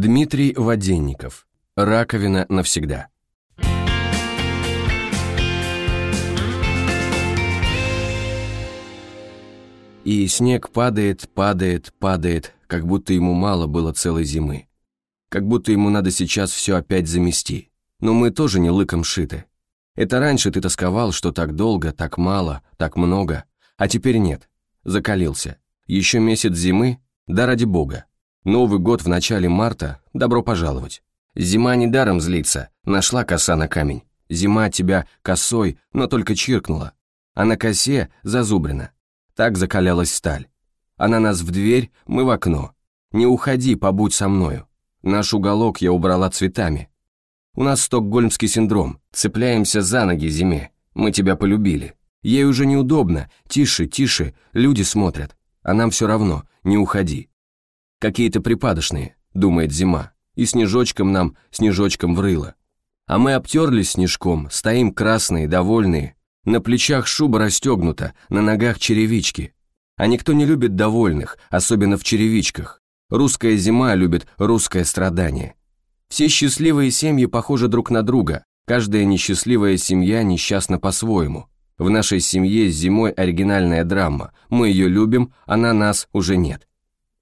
Дмитрий Воденников. Раковина навсегда. И снег падает, падает, падает, как будто ему мало было целой зимы. Как будто ему надо сейчас все опять замести. Но мы тоже не лыком шиты. Это раньше ты тосковал, что так долго, так мало, так много, а теперь нет. Закалился. Еще месяц зимы? Да ради бога. Новый год в начале марта, добро пожаловать. Зима недаром злится, нашла коса на камень. Зима тебя косой, но только чиркнула. А на косе зазубрена. Так закалялась сталь. Она нас в дверь, мы в окно. Не уходи, побудь со мною. Наш уголок я убрала цветами. У нас стокгольмский синдром. Цепляемся за ноги зиме. Мы тебя полюбили. Ей уже неудобно. Тише, тише, люди смотрят. А нам все равно, не уходи. Какие-то припадочные, думает зима. И снежочком нам, снежочком врыло. А мы обтерлись снежком, стоим красные, довольные, на плечах шуба расстегнута, на ногах черевички. А никто не любит довольных, особенно в черевичках. Русская зима любит русское страдание. Все счастливые семьи похожи друг на друга, каждая несчастливая семья несчастна по-своему. В нашей семье зимой оригинальная драма, мы ее любим, она нас уже нет.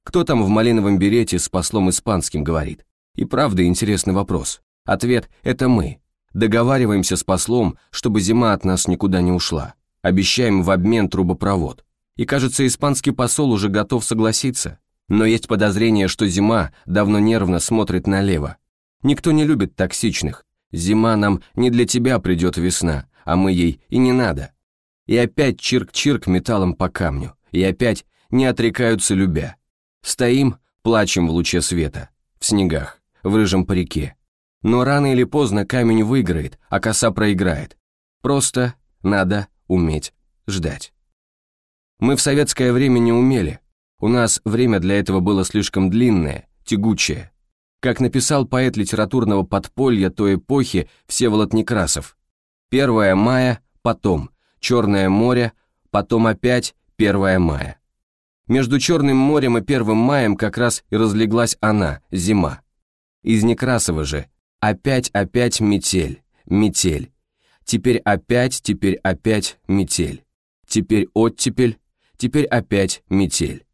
Кто там в малиновом берете с послом испанским говорит? И правда интересный вопрос. Ответ – это мы. Договариваемся с послом, чтобы зима от нас никуда не ушла. Обещаем в обмен трубопровод. И кажется, испанский посол уже готов согласиться. Но есть подозрение, что зима давно нервно смотрит налево. Никто не любит токсичных. Зима нам не для тебя придет весна, а мы ей и не надо. И опять чирк-чирк металлом по камню. И опять не отрекаются любя. Стоим, плачем в луче света, в снегах, в рыжем парике. Но рано или поздно камень выиграет, а коса проиграет. Просто надо уметь ждать. Мы в советское время не умели. У нас время для этого было слишком длинное, тягучее. Как написал поэт литературного подполья той эпохи Всеволод Некрасов. «Первое мая, потом, Черное море, потом опять Первое мая». Между Черным морем и Первым маем как раз и разлеглась она, зима. Из Некрасова же Опять-опять метель, метель. Теперь опять, теперь опять метель. Теперь оттепель, теперь опять метель.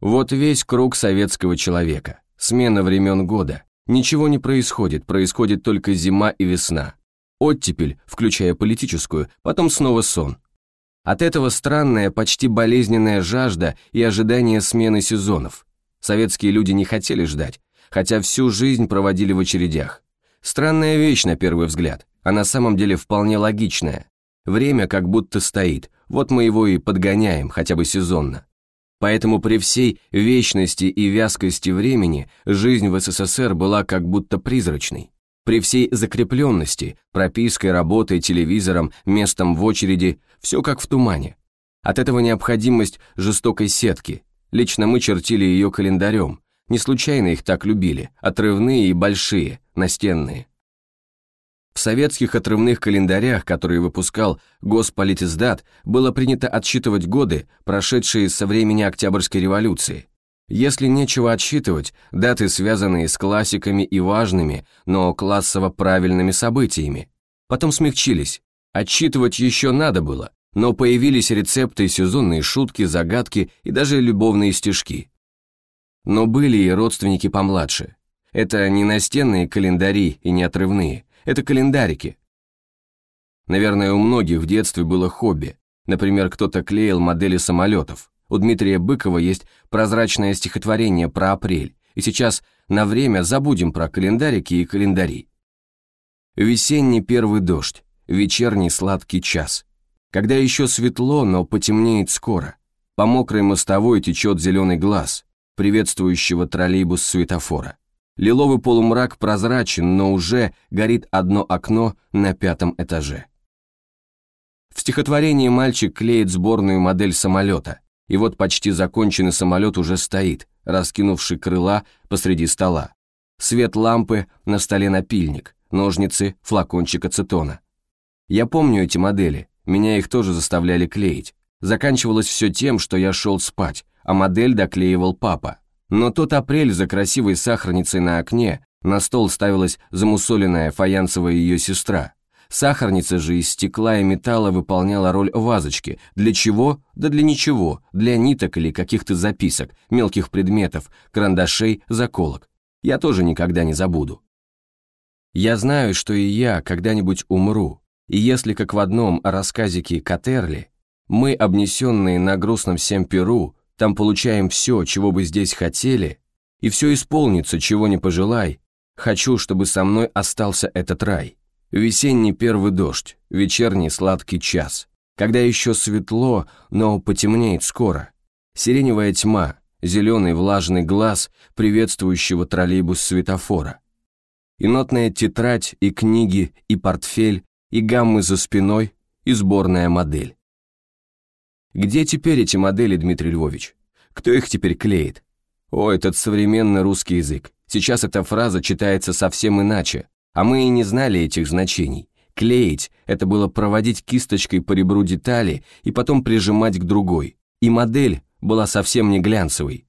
Вот весь круг советского человека. Смена времен года. Ничего не происходит, происходит только зима и весна. Оттепель, включая политическую, потом снова сон. От этого странная, почти болезненная жажда и ожидание смены сезонов. Советские люди не хотели ждать, хотя всю жизнь проводили в очередях. Странная вещь на первый взгляд, а на самом деле вполне логичная. Время как будто стоит, вот мы его и подгоняем, хотя бы сезонно. Поэтому при всей вечности и вязкости времени жизнь в СССР была как будто призрачной. При всей закрепленности, пропиской, работой, телевизором, местом в очереди, все как в тумане. От этого необходимость жестокой сетки. Лично мы чертили ее календарем, не случайно их так любили, отрывные и большие, настенные. В советских отрывных календарях, которые выпускал Госполитиздат, было принято отсчитывать годы, прошедшие со времени Октябрьской революции. Если нечего отсчитывать, даты, связанные с классиками и важными, но классово правильными событиями. Потом смягчились. Отсчитывать еще надо было, но появились рецепты, сезонные шутки, загадки и даже любовные стишки. Но были и родственники помладше. Это не настенные календари и не отрывные, это календарики. Наверное, у многих в детстве было хобби. Например, кто-то клеил модели самолетов. У Дмитрия Быкова есть прозрачное стихотворение про апрель, и сейчас на время забудем про календарики и календари. Весенний первый дождь, вечерний сладкий час. Когда еще светло, но потемнеет скоро. По мокрой мостовой течет зеленый глаз, приветствующего троллейбус светофора. Лиловый полумрак прозрачен, но уже горит одно окно на пятом этаже. В стихотворении мальчик клеит сборную модель самолета, и вот почти законченный самолет уже стоит, раскинувший крыла посреди стола. Свет лампы, на столе напильник, ножницы, флакончик ацетона. Я помню эти модели, меня их тоже заставляли клеить. Заканчивалось все тем, что я шел спать, а модель доклеивал папа. Но тот апрель за красивой сахарницей на окне на стол ставилась замусоленная фаянсовая ее сестра. Сахарница же из стекла и металла выполняла роль вазочки. Для чего? Да для ничего. Для ниток или каких-то записок, мелких предметов, карандашей, заколок. Я тоже никогда не забуду. Я знаю, что и я когда-нибудь умру, и если, как в одном рассказике Катерли, мы, обнесенные на грустном Семперу, там получаем все, чего бы здесь хотели, и все исполнится, чего не пожелай, хочу, чтобы со мной остался этот рай. Весенний первый дождь, вечерний сладкий час, когда еще светло, но потемнеет скоро. Сиреневая тьма, зеленый влажный глаз приветствующего троллейбус светофора. И нотная тетрадь, и книги, и портфель, и гаммы за спиной, и сборная модель. Где теперь эти модели, Дмитрий Львович? Кто их теперь клеит? О, этот современный русский язык. Сейчас эта фраза читается совсем иначе, а мы и не знали этих значений. Клеить – это было проводить кисточкой по ребру детали и потом прижимать к другой. И модель была совсем не глянцевой.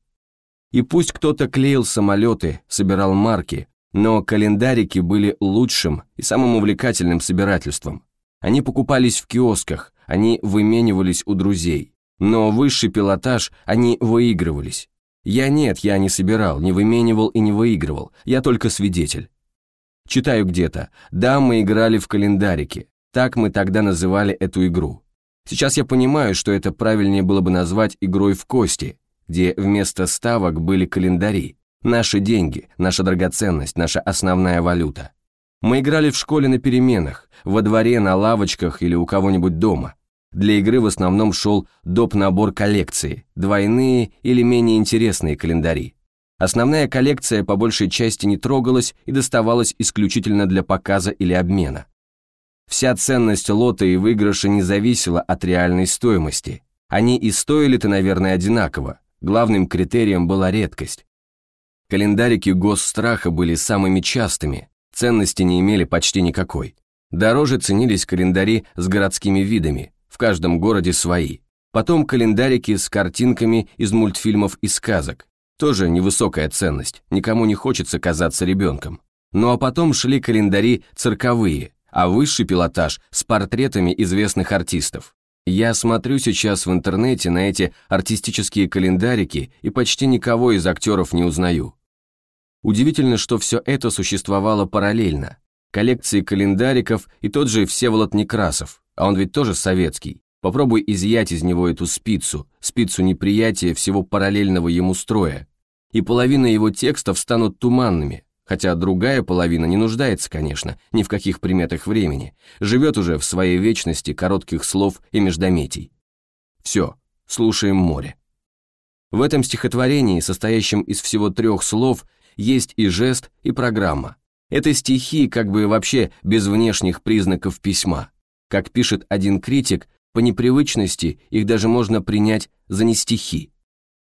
И пусть кто-то клеил самолеты, собирал марки, но календарики были лучшим и самым увлекательным собирательством. Они покупались в киосках, они выменивались у друзей. Но высший пилотаж они выигрывались. Я нет, я не собирал, не выменивал и не выигрывал, я только свидетель. Читаю где-то, да, мы играли в календарики, так мы тогда называли эту игру. Сейчас я понимаю, что это правильнее было бы назвать игрой в кости, где вместо ставок были календари, наши деньги, наша драгоценность, наша основная валюта. Мы играли в школе на переменах, во дворе, на лавочках или у кого-нибудь дома. Для игры в основном шел доп. набор коллекции, двойные или менее интересные календари. Основная коллекция по большей части не трогалась и доставалась исключительно для показа или обмена. Вся ценность лота и выигрыша не зависела от реальной стоимости. Они и стоили-то, наверное, одинаково. Главным критерием была редкость. Календарики госстраха были самыми частыми, ценности не имели почти никакой. Дороже ценились календари с городскими видами, в каждом городе свои. Потом календарики с картинками из мультфильмов и сказок. Тоже невысокая ценность, никому не хочется казаться ребенком. Ну а потом шли календари цирковые, а высший пилотаж с портретами известных артистов. Я смотрю сейчас в интернете на эти артистические календарики и почти никого из актеров не узнаю. Удивительно, что все это существовало параллельно. Коллекции календариков и тот же Всеволод Некрасов, а он ведь тоже советский. Попробуй изъять из него эту спицу, спицу неприятия всего параллельного ему строя. И половина его текстов станут туманными, хотя другая половина не нуждается, конечно, ни в каких приметах времени, живет уже в своей вечности коротких слов и междометий. Все, слушаем море. В этом стихотворении, состоящем из всего трех слов, есть и жест, и программа. Это стихи как бы вообще без внешних признаков письма. Как пишет один критик, по непривычности их даже можно принять за не стихи.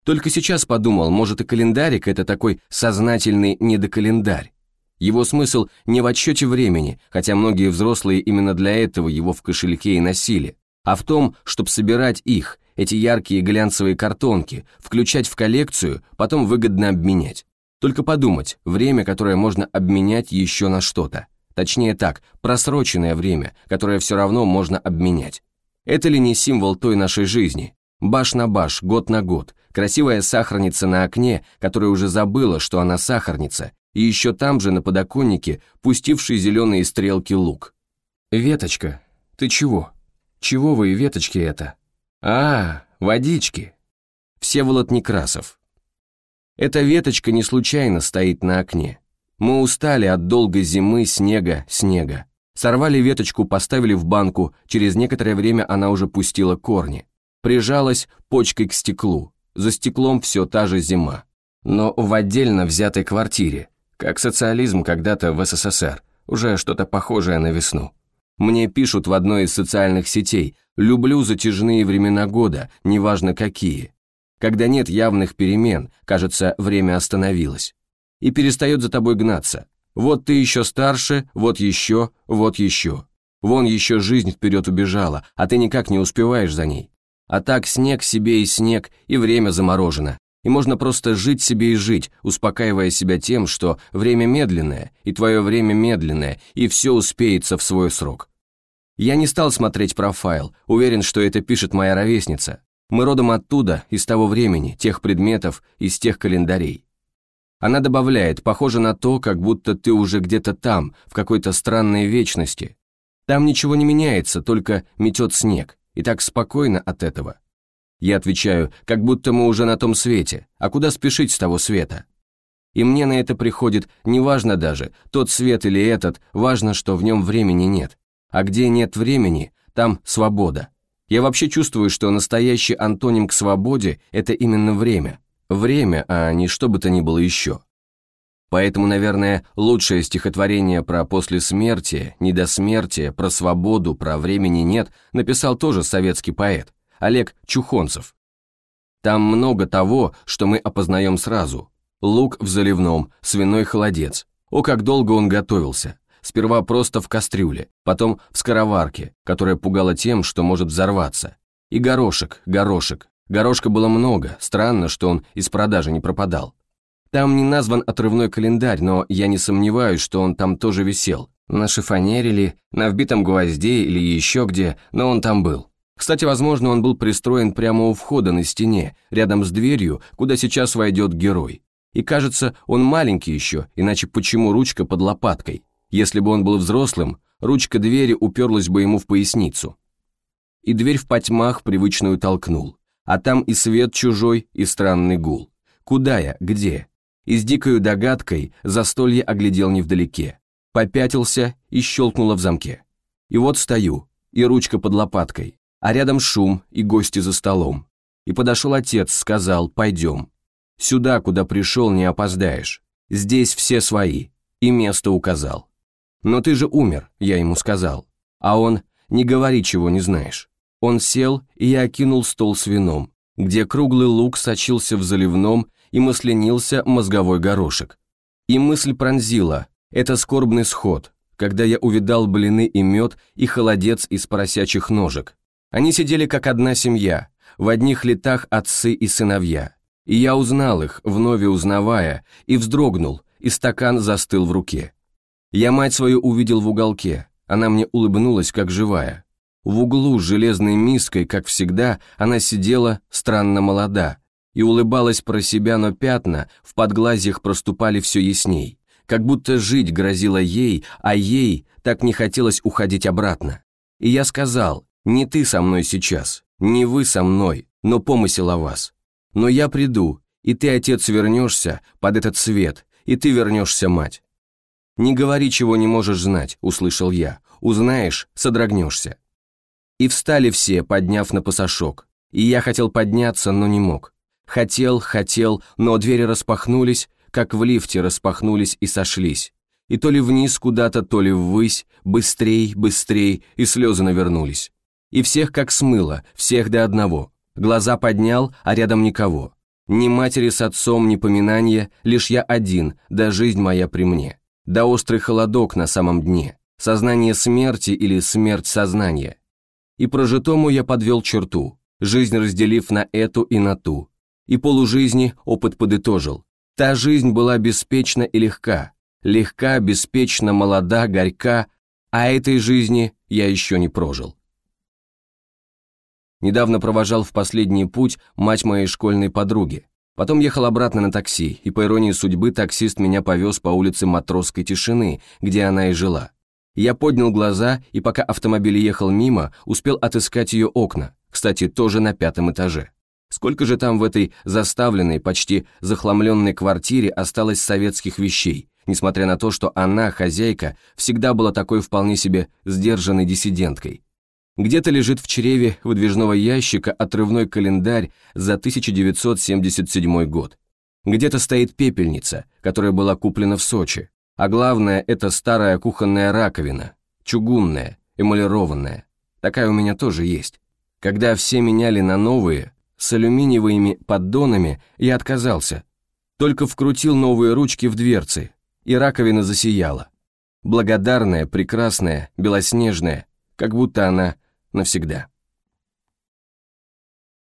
Только сейчас подумал, может и календарик это такой сознательный недокалендарь. Его смысл не в отсчете времени, хотя многие взрослые именно для этого его в кошельке и носили, а в том, чтобы собирать их, эти яркие глянцевые картонки, включать в коллекцию, потом выгодно обменять. Только подумать, время, которое можно обменять еще на что-то. Точнее так, просроченное время, которое все равно можно обменять. Это ли не символ той нашей жизни? Баш на баш, год на год, красивая сахарница на окне, которая уже забыла, что она сахарница, и еще там же на подоконнике пустивший зеленые стрелки лук. «Веточка, ты чего? Чего вы, веточки это?» «А, водички!» Всеволод Некрасов. Эта веточка не случайно стоит на окне. Мы устали от долгой зимы, снега, снега. Сорвали веточку, поставили в банку, через некоторое время она уже пустила корни. Прижалась почкой к стеклу. За стеклом все та же зима. Но в отдельно взятой квартире, как социализм когда-то в СССР, уже что-то похожее на весну. Мне пишут в одной из социальных сетей «люблю затяжные времена года, неважно какие». Когда нет явных перемен, кажется, время остановилось. И перестает за тобой гнаться. Вот ты еще старше, вот еще, вот еще. Вон еще жизнь вперед убежала, а ты никак не успеваешь за ней. А так снег себе и снег, и время заморожено. И можно просто жить себе и жить, успокаивая себя тем, что время медленное, и твое время медленное, и все успеется в свой срок. Я не стал смотреть профайл, уверен, что это пишет моя ровесница. Мы родом оттуда, из того времени, тех предметов, из тех календарей. Она добавляет, похоже на то, как будто ты уже где-то там, в какой-то странной вечности. Там ничего не меняется, только метет снег, и так спокойно от этого. Я отвечаю, как будто мы уже на том свете, а куда спешить с того света? И мне на это приходит, неважно даже, тот свет или этот, важно, что в нем времени нет. А где нет времени, там свобода. Я вообще чувствую, что настоящий антоним к свободе – это именно время. Время, а не что бы то ни было еще. Поэтому, наверное, лучшее стихотворение про послесмертие, недосмертие, про свободу, про времени нет, написал тоже советский поэт, Олег Чухонцев. Там много того, что мы опознаем сразу. Лук в заливном, свиной холодец. О, как долго он готовился. Сперва просто в кастрюле, потом в скороварке, которая пугала тем, что может взорваться. И горошек, горошек, Горошка было много, странно, что он из продажи не пропадал. Там не назван отрывной календарь, но я не сомневаюсь, что он там тоже висел. На шифонере ли, на вбитом гвозде или еще где, но он там был. Кстати, возможно, он был пристроен прямо у входа на стене, рядом с дверью, куда сейчас войдет герой. И кажется, он маленький еще, иначе почему ручка под лопаткой? Если бы он был взрослым, ручка двери уперлась бы ему в поясницу. И дверь в потьмах привычную толкнул а там и свет чужой, и странный гул. Куда я, где? И с дикою догадкой застолье оглядел невдалеке. Попятился и щелкнуло в замке. И вот стою, и ручка под лопаткой, а рядом шум и гости за столом. И подошел отец, сказал, пойдем. Сюда, куда пришел, не опоздаешь. Здесь все свои. И место указал. Но ты же умер, я ему сказал. А он, не говори, чего не знаешь. Он сел, и я окинул стол с вином, где круглый лук сочился в заливном и маслянился мозговой горошек. И мысль пронзила, это скорбный сход, когда я увидал блины и мед и холодец из поросячьих ножек. Они сидели как одна семья, в одних летах отцы и сыновья. И я узнал их, вновь узнавая, и вздрогнул, и стакан застыл в руке. Я мать свою увидел в уголке, она мне улыбнулась, как живая. В углу с железной миской, как всегда, она сидела странно молода и улыбалась про себя, но пятна в подглазьях проступали все ясней, как будто жить грозило ей, а ей так не хотелось уходить обратно. И я сказал, не ты со мной сейчас, не вы со мной, но помысел о вас. Но я приду, и ты, отец, вернешься под этот свет, и ты вернешься, мать. «Не говори, чего не можешь знать», — услышал я. «Узнаешь, содрогнешься». И встали все, подняв на пасашок. И я хотел подняться, но не мог. Хотел, хотел, но двери распахнулись, как в лифте распахнулись и сошлись. И то ли вниз куда-то, то ли ввысь, быстрей, быстрей, и слезы навернулись. И всех как смыло, всех до одного. Глаза поднял, а рядом никого. Ни матери с отцом, ни поминания, лишь я один, да жизнь моя при мне. Да острый холодок на самом дне. Сознание смерти или смерть сознания и прожитому я подвел черту, жизнь разделив на эту и на ту. И полужизни опыт подытожил. Та жизнь была беспечна и легка, легка, беспечна, молода, горька, а этой жизни я еще не прожил. Недавно провожал в последний путь мать моей школьной подруги. Потом ехал обратно на такси, и по иронии судьбы таксист меня повез по улице Матросской тишины, где она и жила. Я поднял глаза и пока автомобиль ехал мимо, успел отыскать ее окна, кстати, тоже на пятом этаже. Сколько же там в этой заставленной, почти захламленной квартире осталось советских вещей, несмотря на то, что она, хозяйка, всегда была такой вполне себе сдержанной диссиденткой. Где-то лежит в чреве выдвижного ящика отрывной календарь за 1977 год. Где-то стоит пепельница, которая была куплена в Сочи, а главное, это старая кухонная раковина, чугунная, эмалированная. Такая у меня тоже есть. Когда все меняли на новые, с алюминиевыми поддонами, я отказался. Только вкрутил новые ручки в дверцы, и раковина засияла. Благодарная, прекрасная, белоснежная, как будто она навсегда.